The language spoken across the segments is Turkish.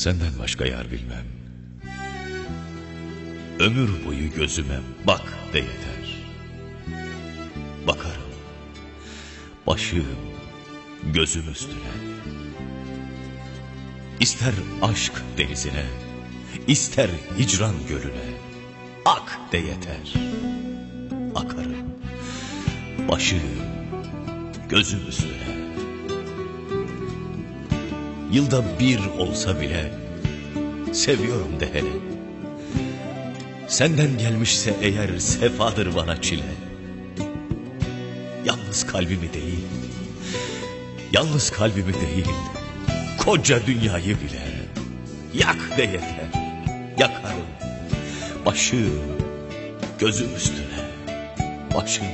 Senden başka yar bilmem. Ömür boyu gözüme bak de yeter. Bakarım. Başım gözüm üstüne. İster aşk denizine, ister hicran gölüne. Ak de yeter. Akarım. Başım gözüm üstüne. Yılda bir olsa bile seviyorum de hele. Senden gelmişse eğer sefadır bana çile. Yalnız kalbimi değil, yalnız kalbimi değil, koca dünyayı bile yak de yeter, yakarım. Başım gözüm üstüne, başım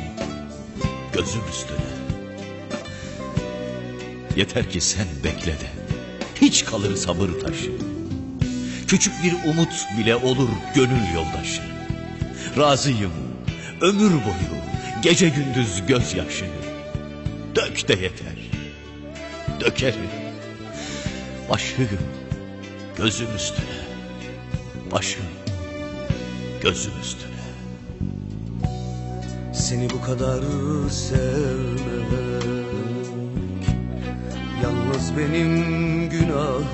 gözüm üstüne. Yeter ki sen bekle de, hiç kalır sabır taşı. Küçük bir umut bile olur gönül yoldaşı. Razıyım ömür boyu gece gündüz gözyaşı. Dök de yeter. Dökerim. Başım gözüm üstüne. Başım gözüm üstüne. Seni bu kadar sevmek Yalnız benim günahım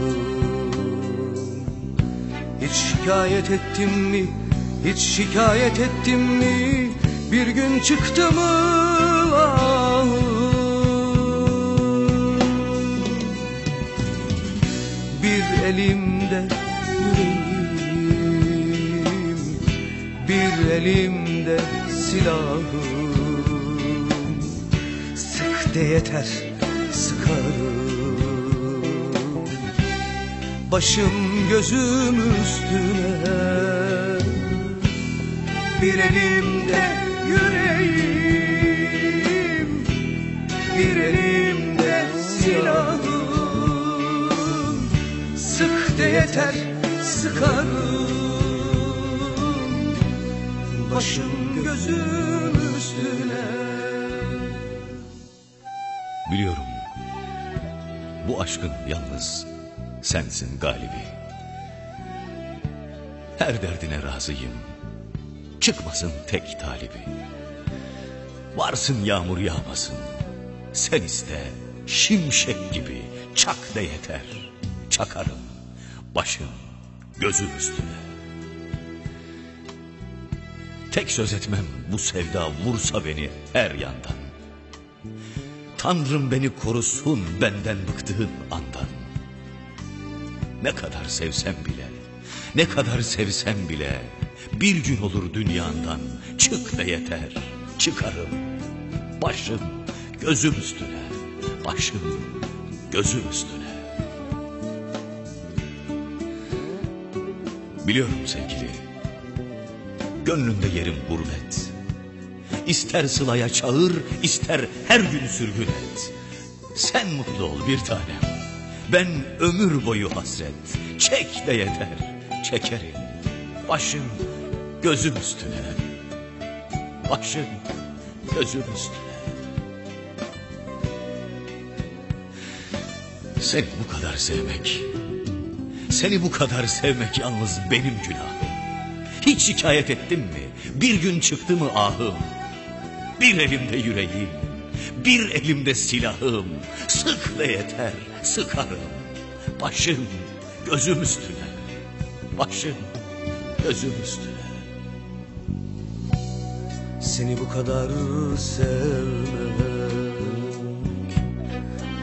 Hiç şikayet ettim mi? Hiç şikayet ettim mi? Bir gün çıktı mı ahım? Bir elimde yüreğim Bir elimde silahım Sık de yeter sıkarım Başım gözüm üstüne. Bir elimde yüreğim Bir elimde silahım. Sık de yeter sıkarım. Başım gözüm üstüne. Biliyorum bu aşkın yalnız sensin galibi. Her derdine razıyım. Çıkmasın tek talibi. Varsın yağmur yağmasın. Sen iste şimşek gibi çak de yeter. Çakarım başım gözüm üstüne. Tek söz etmem bu sevda vursa beni her yandan. Tanrım beni korusun benden bıktığın andan. Ne kadar sevsem bile, ne kadar sevsem bile bir gün olur dünyandan çık da yeter, çıkarım. Başım gözüm üstüne, başım gözüm üstüne. Biliyorum sevgili, gönlümde yerim gurbet. İster sılaya çağır, ister her gün sürgün et. Sen mutlu ol bir tanem. Ben ömür boyu hasret. Çek de yeter, çekerim. Başım gözüm üstüne. Başım gözüm üstüne. Seni bu kadar sevmek, seni bu kadar sevmek yalnız benim günahım. Hiç şikayet ettim mi? Bir gün çıktı mı ahım? Bir elimde yüreğim, bir elimde silahım. Sık da yeter, sıkarım. Başım gözüm üstüne, başım gözüm üstüne. Seni bu kadar sevmek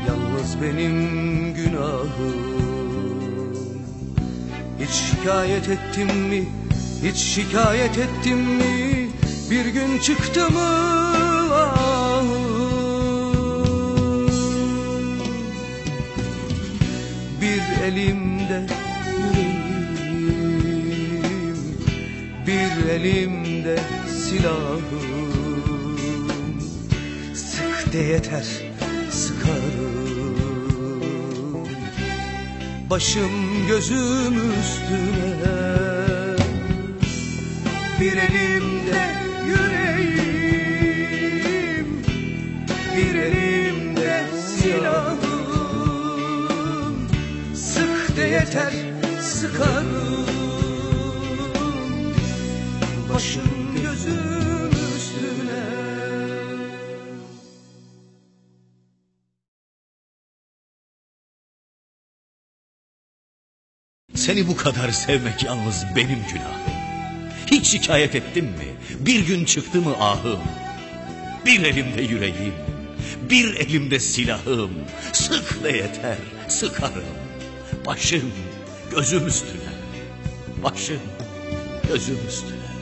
Yalnız benim günahım Hiç şikayet ettim mi? Hiç şikayet ettim mi? Bir gün çıktı mı ahım? Elimde yüreğim Bir elimde silahım. Sık de yeter sıkarım. Başım gözüm üstüne. Bir elimde yüreğim Bir elimde yeter sıkarım Başım gözüm üstüne Seni bu kadar sevmek yalnız benim günahım. Hiç şikayet ettim mi? Bir gün çıktı mı ahım? Bir elimde yüreğim, bir elimde silahım. Sık ve yeter, sıkarım. Başım gözüm üstüne, başım gözüm üstüne.